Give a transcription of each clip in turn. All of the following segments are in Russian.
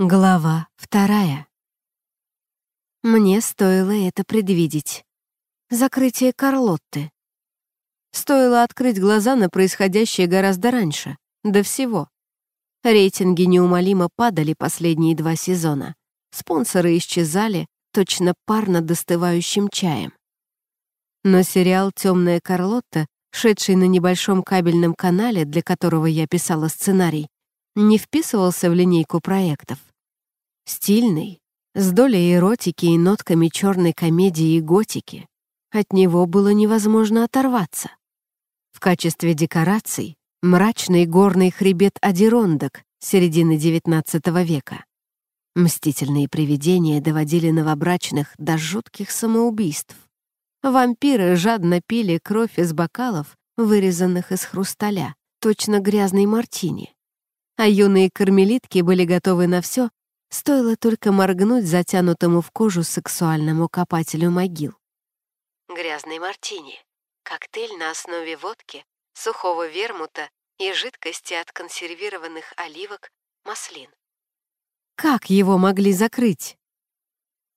Глава вторая. Мне стоило это предвидеть. Закрытие Карлотты. Стоило открыть глаза на происходящее гораздо раньше, до всего. Рейтинги неумолимо падали последние два сезона. Спонсоры исчезали, точно парно достывающим чаем. Но сериал «Темная Карлотта», шедший на небольшом кабельном канале, для которого я писала сценарий, не вписывался в линейку проектов. Стильный, с долей эротики и нотками черной комедии и готики, от него было невозможно оторваться. В качестве декораций — мрачный горный хребет Адирондок середины XIX века. Мстительные привидения доводили новобрачных до жутких самоубийств. Вампиры жадно пили кровь из бокалов, вырезанных из хрусталя, точно грязной мартини а юные кармелитки были готовы на все, стоило только моргнуть затянутому в кожу сексуальному копателю могил. Грязный мартини — коктейль на основе водки, сухого вермута и жидкости от консервированных оливок, маслин. Как его могли закрыть?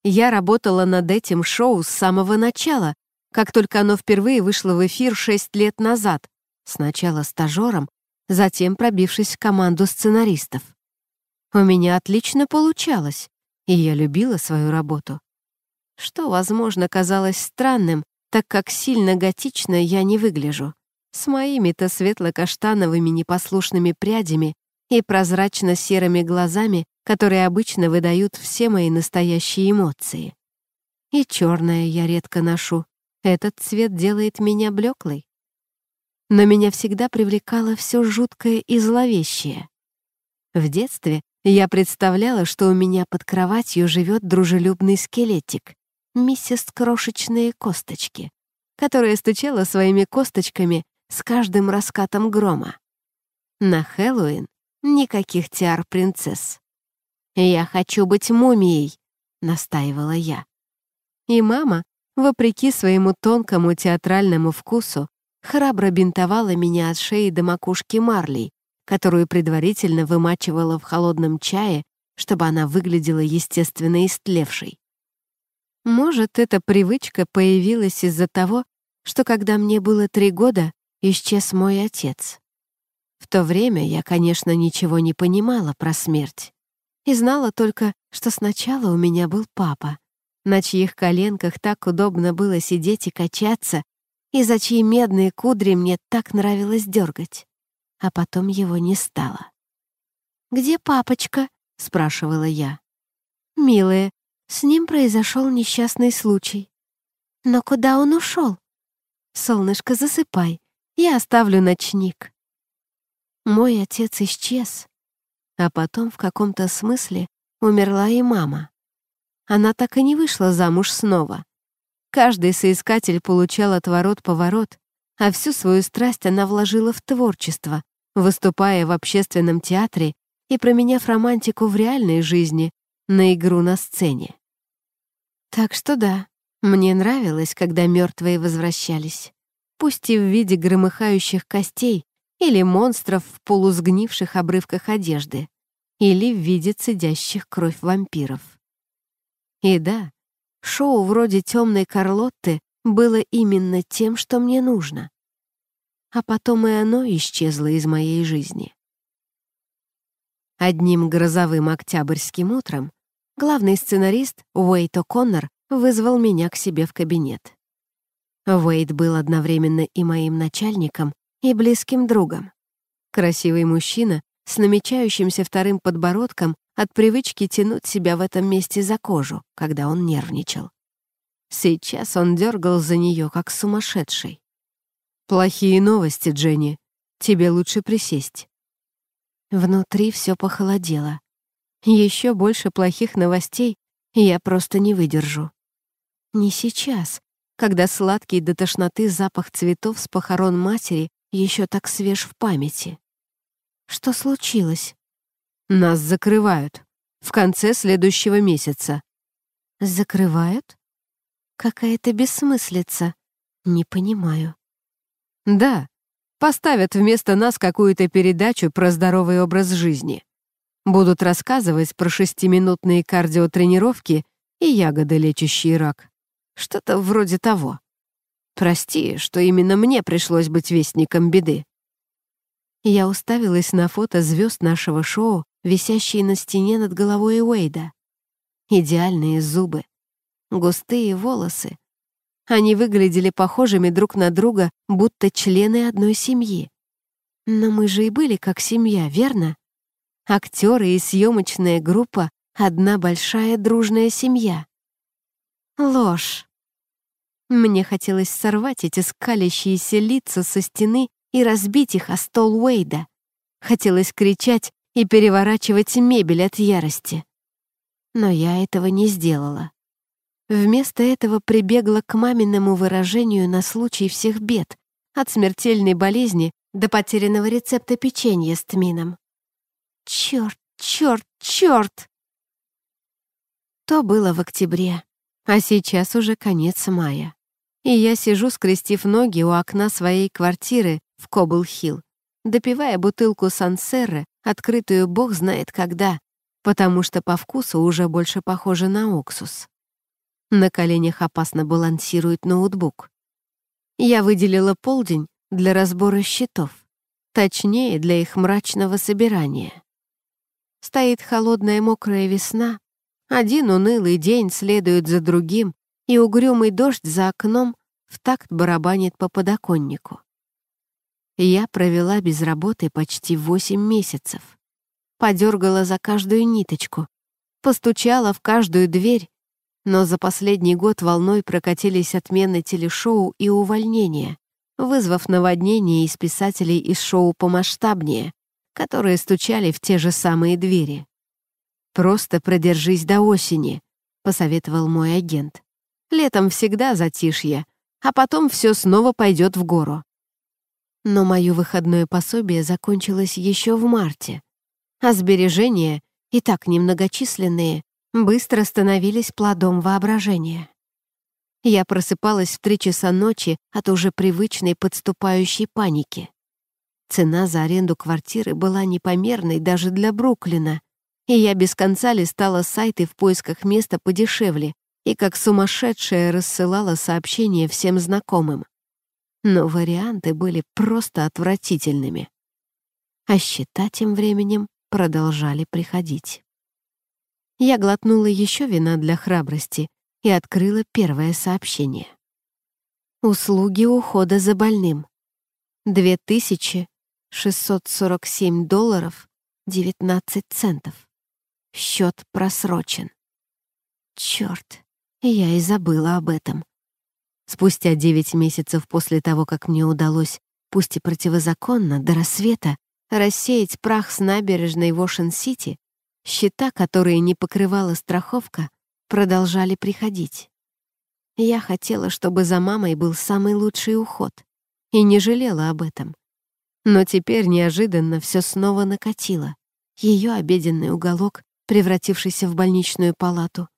Я работала над этим шоу с самого начала, как только оно впервые вышло в эфир шесть лет назад, сначала стажером, затем пробившись в команду сценаристов. У меня отлично получалось, и я любила свою работу. Что, возможно, казалось странным, так как сильно готично я не выгляжу. С моими-то светло-каштановыми непослушными прядями и прозрачно-серыми глазами, которые обычно выдают все мои настоящие эмоции. И черное я редко ношу. Этот цвет делает меня блеклой но меня всегда привлекало все жуткое и зловещее. В детстве я представляла, что у меня под кроватью живет дружелюбный скелетик, миссис Крошечные Косточки, которая стучала своими косточками с каждым раскатом грома. На Хэллоуин никаких тиар принцесс. «Я хочу быть мумией», — настаивала я. И мама, вопреки своему тонкому театральному вкусу, храбро бинтовала меня от шеи до макушки марлей, которую предварительно вымачивала в холодном чае, чтобы она выглядела естественно истлевшей. Может, эта привычка появилась из-за того, что когда мне было три года, исчез мой отец. В то время я, конечно, ничего не понимала про смерть и знала только, что сначала у меня был папа, на чьих коленках так удобно было сидеть и качаться, и за чьи медные кудри мне так нравилось дергать. А потом его не стало. «Где папочка?» — спрашивала я. «Милая, с ним произошел несчастный случай». «Но куда он ушел?» «Солнышко, засыпай, я оставлю ночник». Мой отец исчез, а потом в каком-то смысле умерла и мама. Она так и не вышла замуж снова, Каждый соискатель получал отворот-поворот, а всю свою страсть она вложила в творчество, выступая в общественном театре и променяв романтику в реальной жизни на игру на сцене. Так что да, мне нравилось, когда мертвые возвращались, пусть и в виде громыхающих костей или монстров в полусгнивших обрывках одежды, или в виде цедящих кровь вампиров. И да, Шоу вроде «Темной Карлотты» было именно тем, что мне нужно. А потом и оно исчезло из моей жизни. Одним грозовым октябрьским утром главный сценарист Уэйт О'Коннор вызвал меня к себе в кабинет. Уэйт был одновременно и моим начальником, и близким другом. Красивый мужчина с намечающимся вторым подбородком от привычки тянуть себя в этом месте за кожу, когда он нервничал. Сейчас он дергал за нее, как сумасшедший. «Плохие новости, Дженни. Тебе лучше присесть». Внутри все похолодело. Еще больше плохих новостей я просто не выдержу. Не сейчас, когда сладкий до тошноты запах цветов с похорон матери еще так свеж в памяти. Что случилось? Нас закрывают. В конце следующего месяца. Закрывают? Какая-то бессмыслица. Не понимаю. Да, поставят вместо нас какую-то передачу про здоровый образ жизни. Будут рассказывать про шестиминутные кардиотренировки и ягоды, лечащие рак. Что-то вроде того. Прости, что именно мне пришлось быть вестником беды. Я уставилась на фото звезд нашего шоу, висящие на стене над головой Уэйда. Идеальные зубы, густые волосы. Они выглядели похожими друг на друга, будто члены одной семьи. Но мы же и были как семья, верно? Актеры и съемочная группа — одна большая дружная семья. Ложь. Мне хотелось сорвать эти скалящиеся лица со стены и разбить их о стол Уэйда. Хотелось кричать и переворачивать мебель от ярости. Но я этого не сделала. Вместо этого прибегла к маминому выражению на случай всех бед, от смертельной болезни до потерянного рецепта печенья с тмином. Черт, черт, черт! То было в октябре, а сейчас уже конец мая. И я сижу, скрестив ноги у окна своей квартиры в Кобл-Хилл, допивая бутылку Сансерры, открытую бог знает когда, потому что по вкусу уже больше похоже на уксус. На коленях опасно балансирует ноутбук. Я выделила полдень для разбора счетов, точнее, для их мрачного собирания. Стоит холодная мокрая весна, один унылый день следует за другим, и угрюмый дождь за окном в такт барабанит по подоконнику. Я провела без работы почти восемь месяцев. Подергала за каждую ниточку, постучала в каждую дверь, но за последний год волной прокатились отмены телешоу и увольнения, вызвав наводнение из писателей из шоу помасштабнее, которые стучали в те же самые двери. «Просто продержись до осени», — посоветовал мой агент. «Летом всегда затишье, а потом все снова пойдет в гору». Но мое выходное пособие закончилось еще в марте, а сбережения, и так немногочисленные, быстро становились плодом воображения. Я просыпалась в три часа ночи от уже привычной подступающей паники. Цена за аренду квартиры была непомерной даже для Бруклина, и я без конца листала сайты в поисках места подешевле и как сумасшедшая рассылала сообщения всем знакомым но варианты были просто отвратительными. А счета тем временем продолжали приходить. Я глотнула еще вина для храбрости и открыла первое сообщение. Услуги ухода за больным. 2647 долларов 19 центов. Счет просрочен. Черт, я и забыла об этом. Спустя девять месяцев после того, как мне удалось, пусть и противозаконно, до рассвета, рассеять прах с набережной Вошен-Сити, счета, которые не покрывала страховка, продолжали приходить. Я хотела, чтобы за мамой был самый лучший уход, и не жалела об этом. Но теперь неожиданно все снова накатило. Ее обеденный уголок, превратившийся в больничную палату,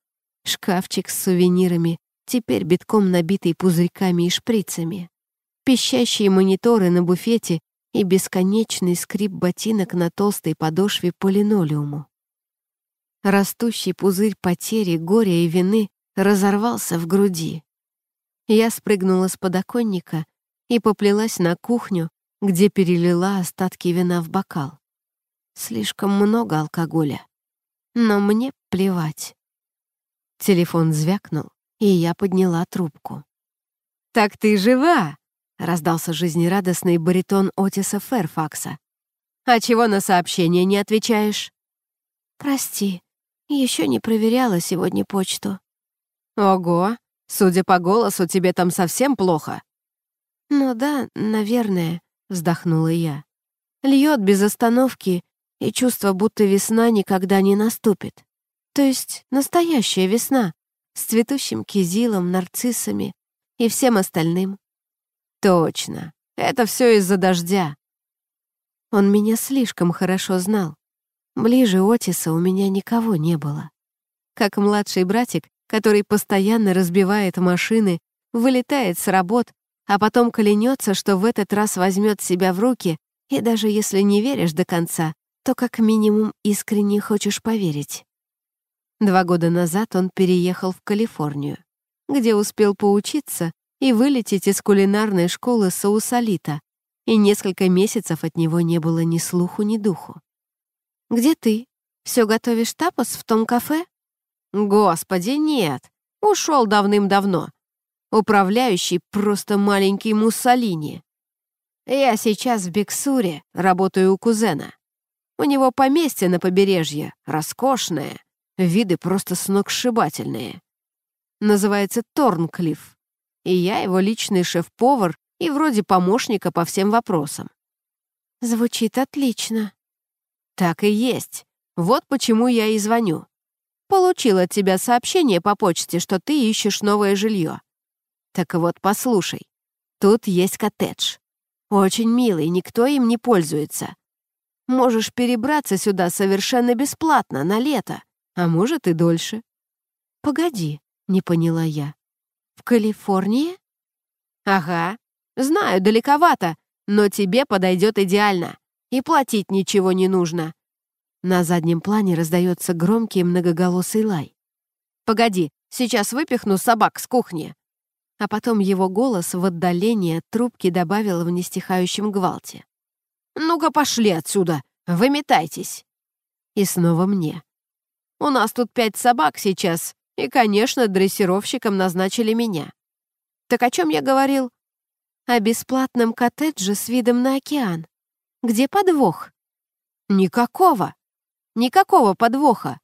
шкафчик с сувенирами, теперь битком набитый пузырьками и шприцами, пищащие мониторы на буфете и бесконечный скрип ботинок на толстой подошве по линолеуму. Растущий пузырь потери, горя и вины разорвался в груди. Я спрыгнула с подоконника и поплелась на кухню, где перелила остатки вина в бокал. Слишком много алкоголя. Но мне плевать. Телефон звякнул, и я подняла трубку. «Так ты жива!» — раздался жизнерадостный баритон Отиса Ферфакса. «А чего на сообщение не отвечаешь?» «Прости, еще не проверяла сегодня почту». «Ого! Судя по голосу, тебе там совсем плохо». «Ну да, наверное», — вздохнула я. «Льет без остановки, и чувство, будто весна никогда не наступит. То есть настоящая весна, с цветущим кизилом, нарциссами и всем остальным. Точно, это все из-за дождя. Он меня слишком хорошо знал. Ближе Отиса у меня никого не было. Как младший братик, который постоянно разбивает машины, вылетает с работ, а потом клянется, что в этот раз возьмет себя в руки, и даже если не веришь до конца, то как минимум искренне хочешь поверить. Два года назад он переехал в Калифорнию, где успел поучиться и вылететь из кулинарной школы Саусалита, и несколько месяцев от него не было ни слуху, ни духу. «Где ты? Все готовишь тапос в том кафе?» «Господи, нет! Ушел давным-давно. Управляющий просто маленький Муссолини. Я сейчас в Биксуре, работаю у кузена. У него поместье на побережье, роскошное. Виды просто сногсшибательные. Называется Торнклифф. И я его личный шеф-повар и вроде помощника по всем вопросам. Звучит отлично. Так и есть. Вот почему я и звоню. Получил от тебя сообщение по почте, что ты ищешь новое жилье. Так вот, послушай. Тут есть коттедж. Очень милый, никто им не пользуется. Можешь перебраться сюда совершенно бесплатно, на лето а может и дольше. «Погоди», — не поняла я. «В Калифорнии?» «Ага. Знаю, далековато, но тебе подойдет идеально. И платить ничего не нужно». На заднем плане раздается громкий многоголосый лай. «Погоди, сейчас выпихну собак с кухни». А потом его голос в отдалении от трубки добавил в нестихающем гвалте. «Ну-ка пошли отсюда, выметайтесь!» И снова мне. У нас тут пять собак сейчас, и, конечно, дрессировщиком назначили меня. Так о чем я говорил? О бесплатном коттедже с видом на океан. Где подвох? Никакого. Никакого подвоха.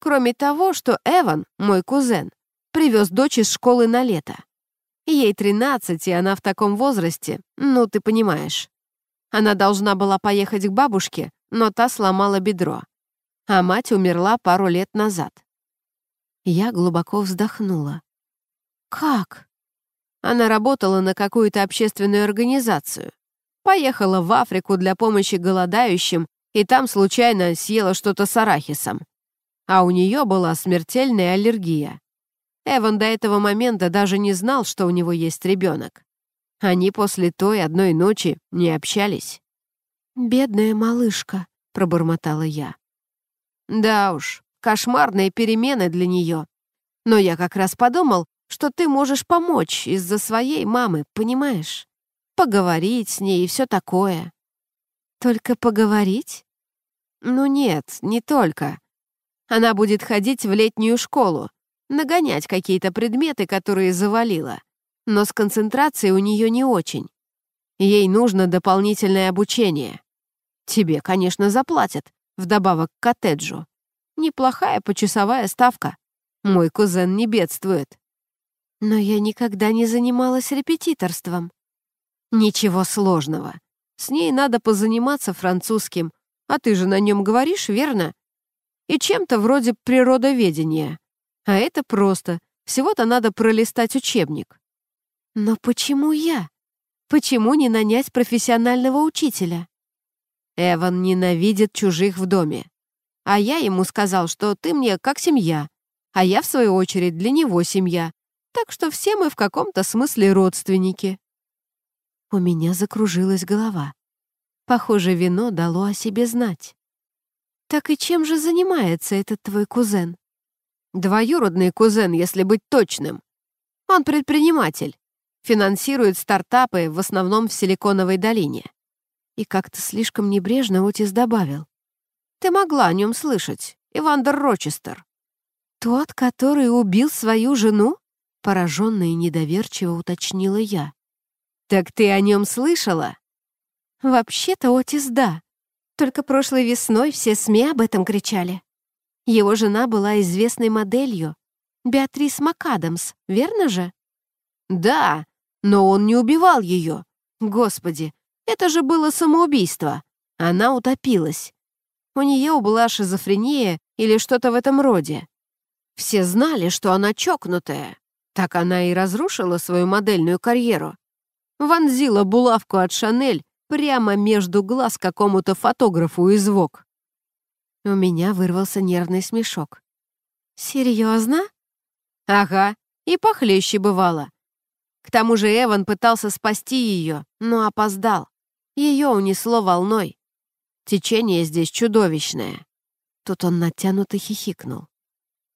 Кроме того, что Эван, мой кузен, привез дочь из школы на лето. Ей 13, и она в таком возрасте, ну, ты понимаешь. Она должна была поехать к бабушке, но та сломала бедро а мать умерла пару лет назад. Я глубоко вздохнула. «Как?» Она работала на какую-то общественную организацию. Поехала в Африку для помощи голодающим и там случайно съела что-то с арахисом. А у нее была смертельная аллергия. Эван до этого момента даже не знал, что у него есть ребенок. Они после той одной ночи не общались. «Бедная малышка», — пробормотала я. Да уж, кошмарные перемены для нее. Но я как раз подумал, что ты можешь помочь из-за своей мамы, понимаешь? Поговорить с ней и все такое. Только поговорить? Ну нет, не только. Она будет ходить в летнюю школу, нагонять какие-то предметы, которые завалила. Но с концентрацией у нее не очень. Ей нужно дополнительное обучение. Тебе, конечно, заплатят, вдобавок к коттеджу. Неплохая почасовая ставка. Мой кузен не бедствует. Но я никогда не занималась репетиторством. Ничего сложного. С ней надо позаниматься французским, а ты же на нем говоришь, верно? И чем-то вроде природоведения. А это просто. Всего-то надо пролистать учебник. Но почему я? Почему не нанять профессионального учителя? Эван ненавидит чужих в доме. А я ему сказал, что ты мне как семья, а я, в свою очередь, для него семья. Так что все мы в каком-то смысле родственники». У меня закружилась голова. Похоже, вино дало о себе знать. «Так и чем же занимается этот твой кузен?» «Двоюродный кузен, если быть точным. Он предприниматель, финансирует стартапы в основном в Силиконовой долине. И как-то слишком небрежно Отис добавил. «Ты могла о нем слышать, Ивандер Рочестер». «Тот, который убил свою жену?» Пораженно и недоверчиво уточнила я. «Так ты о нем слышала?» «Вообще-то, Отис, да. Только прошлой весной все СМИ об этом кричали. Его жена была известной моделью. Беатрис МакАдамс, верно же?» «Да, но он не убивал ее. Господи, это же было самоубийство. Она утопилась. У нее была шизофрения или что-то в этом роде. Все знали, что она чокнутая. Так она и разрушила свою модельную карьеру. Вонзила булавку от Шанель прямо между глаз какому-то фотографу и звук. У меня вырвался нервный смешок. «Серьезно?» «Ага, и похлеще бывало. К тому же Эван пытался спасти ее, но опоздал. Ее унесло волной. Течение здесь чудовищное. Тут он натянуто хихикнул.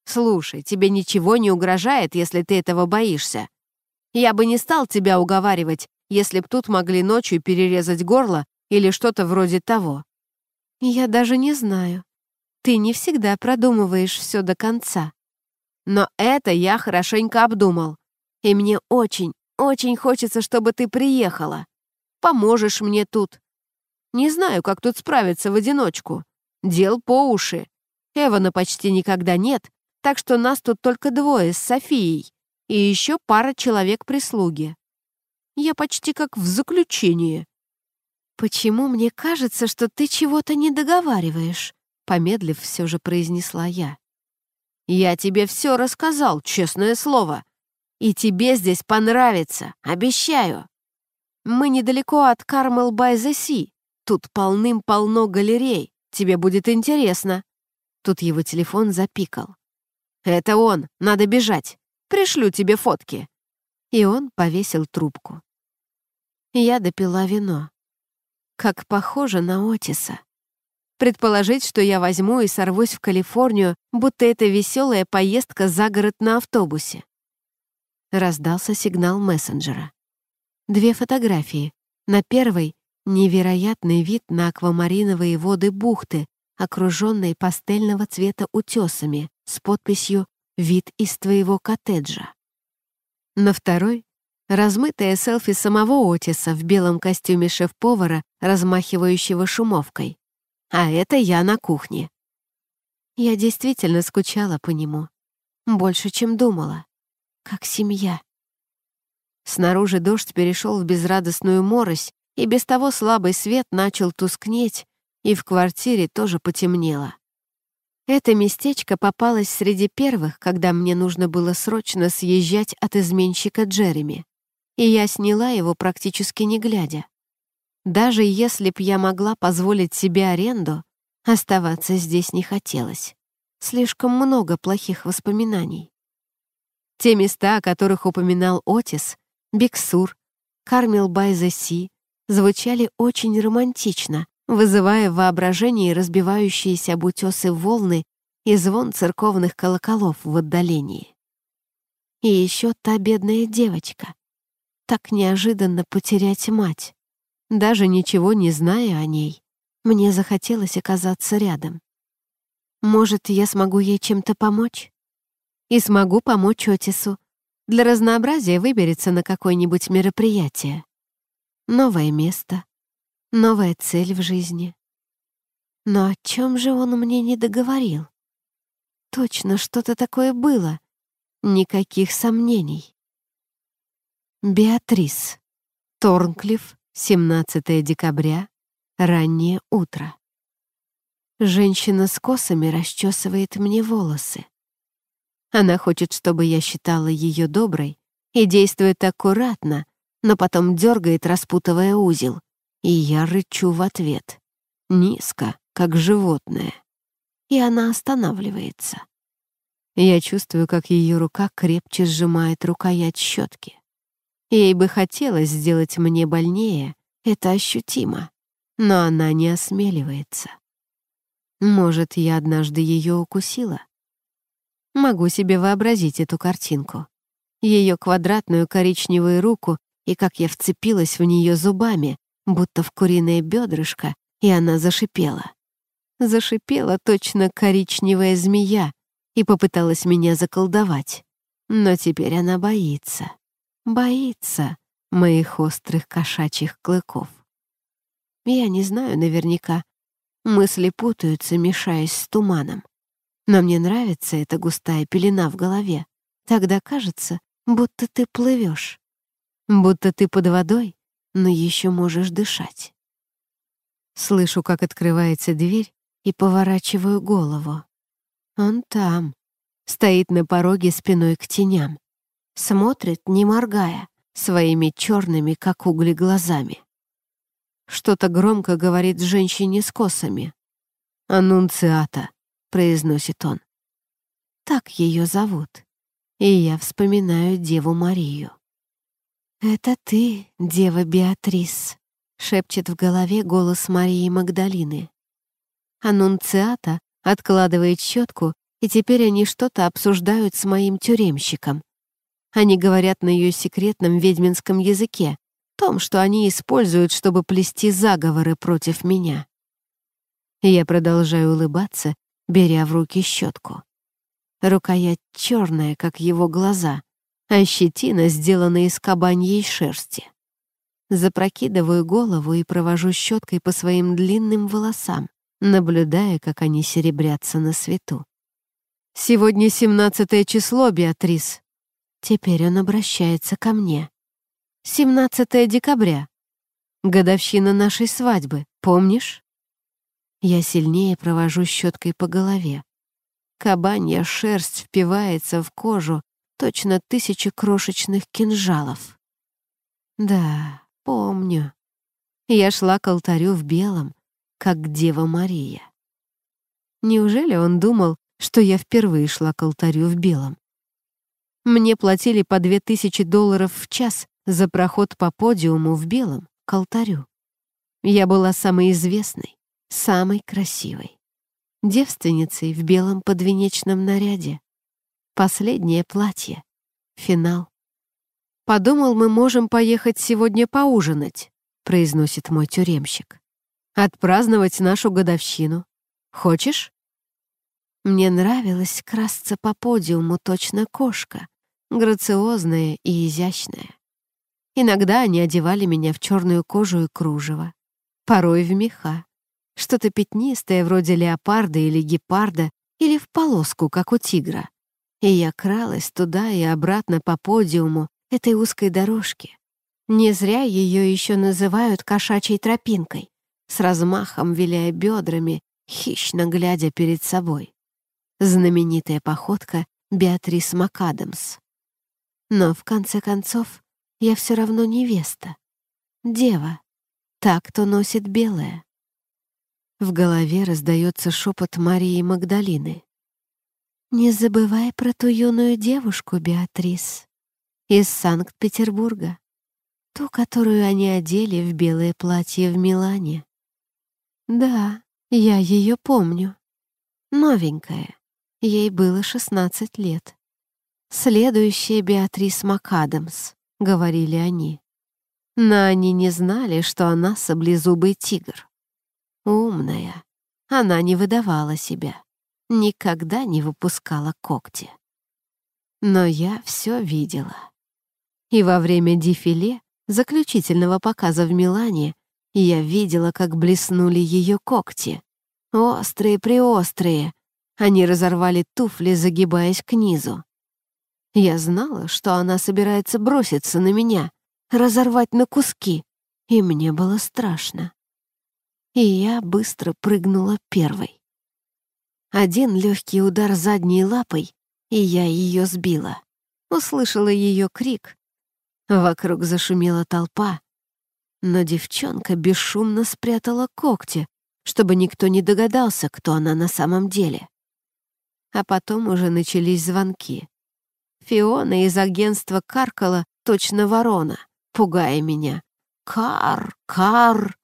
«Слушай, тебе ничего не угрожает, если ты этого боишься. Я бы не стал тебя уговаривать, если б тут могли ночью перерезать горло или что-то вроде того». «Я даже не знаю. Ты не всегда продумываешь все до конца. Но это я хорошенько обдумал. И мне очень, очень хочется, чтобы ты приехала. Поможешь мне тут. Не знаю, как тут справиться в одиночку. Дел по уши. Эвана почти никогда нет, так что нас тут только двое с Софией и еще пара человек-прислуги. Я почти как в заключении. «Почему мне кажется, что ты чего-то не договариваешь?» помедлив, все же произнесла я. «Я тебе все рассказал, честное слово. И тебе здесь понравится, обещаю». Мы недалеко от Кармел бай the Си. Тут полным-полно галерей. Тебе будет интересно». Тут его телефон запикал. «Это он! Надо бежать! Пришлю тебе фотки!» И он повесил трубку. Я допила вино. Как похоже на Отиса. Предположить, что я возьму и сорвусь в Калифорнию, будто это веселая поездка за город на автобусе. Раздался сигнал мессенджера. Две фотографии. На первой — невероятный вид на аквамариновые воды бухты, окруженной пастельного цвета утёсами, с подписью «Вид из твоего коттеджа». На второй — размытое селфи самого Отиса в белом костюме шеф-повара, размахивающего шумовкой. А это я на кухне. Я действительно скучала по нему. Больше, чем думала. Как семья. Снаружи дождь перешел в безрадостную морось, и без того слабый свет начал тускнеть, и в квартире тоже потемнело. Это местечко попалось среди первых, когда мне нужно было срочно съезжать от изменщика Джереми, и я сняла его практически не глядя. Даже если б я могла позволить себе аренду, оставаться здесь не хотелось. Слишком много плохих воспоминаний. Те места, о которых упоминал Отис, Биксур, Кармел Бай Си звучали очень романтично, вызывая воображение разбивающиеся об утесы волны и звон церковных колоколов в отдалении. И еще та бедная девочка. Так неожиданно потерять мать, даже ничего не зная о ней. Мне захотелось оказаться рядом. Может, я смогу ей чем-то помочь? И смогу помочь Отису, для разнообразия выберется на какое-нибудь мероприятие. Новое место, новая цель в жизни. Но о чем же он мне не договорил? Точно что-то такое было. Никаких сомнений. Беатрис. Торнклифф, 17 декабря, раннее утро. Женщина с косами расчесывает мне волосы. Она хочет, чтобы я считала ее доброй и действует аккуратно, но потом дергает, распутывая узел. И я рычу в ответ. Низко, как животное. И она останавливается. Я чувствую, как ее рука крепче сжимает рукоять щетки. Ей бы хотелось сделать мне больнее, это ощутимо, но она не осмеливается. Может, я однажды ее укусила? Могу себе вообразить эту картинку. Ее квадратную коричневую руку и как я вцепилась в нее зубами, будто в куриное бедрышко, и она зашипела. Зашипела точно коричневая змея и попыталась меня заколдовать. Но теперь она боится. Боится моих острых кошачьих клыков. Я не знаю наверняка. Мысли путаются, мешаясь с туманом. Но мне нравится эта густая пелена в голове. Тогда кажется, будто ты плывешь. Будто ты под водой, но еще можешь дышать. Слышу, как открывается дверь, и поворачиваю голову. Он там. Стоит на пороге спиной к теням. Смотрит, не моргая, своими черными, как угли, глазами. Что-то громко говорит женщине с косами. «Аннунциата», — произносит он. Так ее зовут. И я вспоминаю Деву Марию. «Это ты, Дева Беатрис», — шепчет в голове голос Марии Магдалины. Анунциата откладывает щетку, и теперь они что-то обсуждают с моим тюремщиком. Они говорят на ее секретном ведьминском языке, том, что они используют, чтобы плести заговоры против меня. Я продолжаю улыбаться беря в руки щетку. Рукоять черная, как его глаза, а щетина сделана из кабаньей шерсти. Запрокидываю голову и провожу щеткой по своим длинным волосам, наблюдая, как они серебрятся на свету. «Сегодня семнадцатое число, Беатрис». Теперь он обращается ко мне. «Семнадцатое декабря. Годовщина нашей свадьбы, помнишь?» Я сильнее провожу щеткой по голове. Кабанья шерсть впивается в кожу, точно тысячи крошечных кинжалов. Да, помню. Я шла к алтарю в белом, как Дева Мария. Неужели он думал, что я впервые шла к алтарю в белом? Мне платили по две тысячи долларов в час за проход по подиуму в белом к алтарю. Я была самой известной самой красивой. Девственницей в белом подвенечном наряде. Последнее платье. Финал. «Подумал, мы можем поехать сегодня поужинать», — произносит мой тюремщик. «Отпраздновать нашу годовщину. Хочешь?» Мне нравилось красться по подиуму точно кошка, грациозная и изящная. Иногда они одевали меня в черную кожу и кружево, порой в меха что-то пятнистое вроде леопарда или гепарда, или в полоску, как у тигра. И я кралась туда и обратно по подиуму этой узкой дорожки. Не зря ее еще называют кошачьей тропинкой, с размахом виляя бедрами, хищно глядя перед собой. Знаменитая походка Беатрис МакАдамс. Но, в конце концов, я все равно невеста. Дева. Так, кто носит белое. В голове раздается шепот Марии Магдалины. «Не забывай про ту юную девушку, Беатрис, из Санкт-Петербурга, ту, которую они одели в белое платье в Милане. Да, я ее помню. Новенькая, ей было 16 лет. Следующая Беатрис МакАдамс», — говорили они. Но они не знали, что она саблезубый тигр. Умная. Она не выдавала себя. Никогда не выпускала когти. Но я все видела. И во время дефиле, заключительного показа в Милане, я видела, как блеснули ее когти. Острые-приострые. Они разорвали туфли, загибаясь к низу. Я знала, что она собирается броситься на меня, разорвать на куски, и мне было страшно и я быстро прыгнула первой. Один легкий удар задней лапой, и я ее сбила. Услышала ее крик. Вокруг зашумела толпа, но девчонка бесшумно спрятала когти, чтобы никто не догадался, кто она на самом деле. А потом уже начались звонки. Фиона из агентства каркала точно ворона, пугая меня. «Кар! Кар!»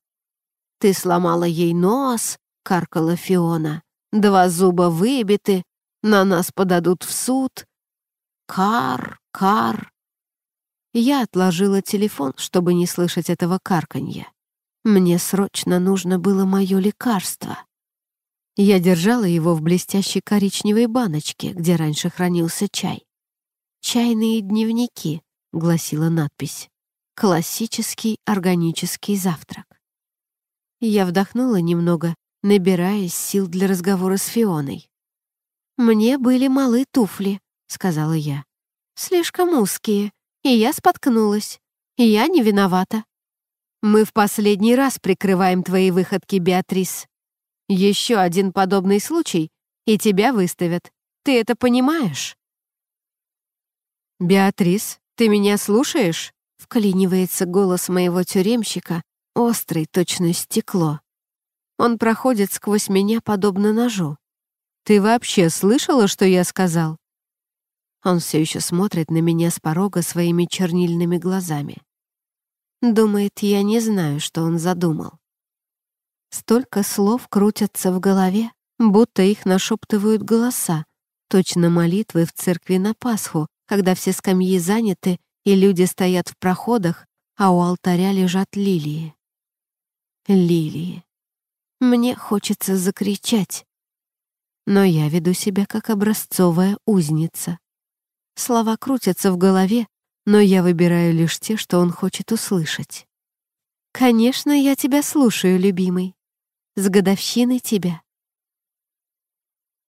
«Ты сломала ей нос», — каркала Фиона. «Два зуба выбиты, на нас подадут в суд». «Кар, кар». Я отложила телефон, чтобы не слышать этого карканья. Мне срочно нужно было мое лекарство. Я держала его в блестящей коричневой баночке, где раньше хранился чай. «Чайные дневники», — гласила надпись. «Классический органический завтрак». Я вдохнула немного, набираясь сил для разговора с Фионой. «Мне были малы туфли», — сказала я. «Слишком узкие, и я споткнулась. Я не виновата». «Мы в последний раз прикрываем твои выходки, Беатрис. Еще один подобный случай, и тебя выставят. Ты это понимаешь?» «Беатрис, ты меня слушаешь?» — вклинивается голос моего тюремщика, острый, точно стекло. Он проходит сквозь меня, подобно ножу. «Ты вообще слышала, что я сказал?» Он все еще смотрит на меня с порога своими чернильными глазами. Думает, я не знаю, что он задумал. Столько слов крутятся в голове, будто их нашептывают голоса, точно молитвы в церкви на Пасху, когда все скамьи заняты и люди стоят в проходах, а у алтаря лежат лилии лилии. Мне хочется закричать, но я веду себя как образцовая узница. Слова крутятся в голове, но я выбираю лишь те, что он хочет услышать. «Конечно, я тебя слушаю, любимый. С годовщиной тебя!»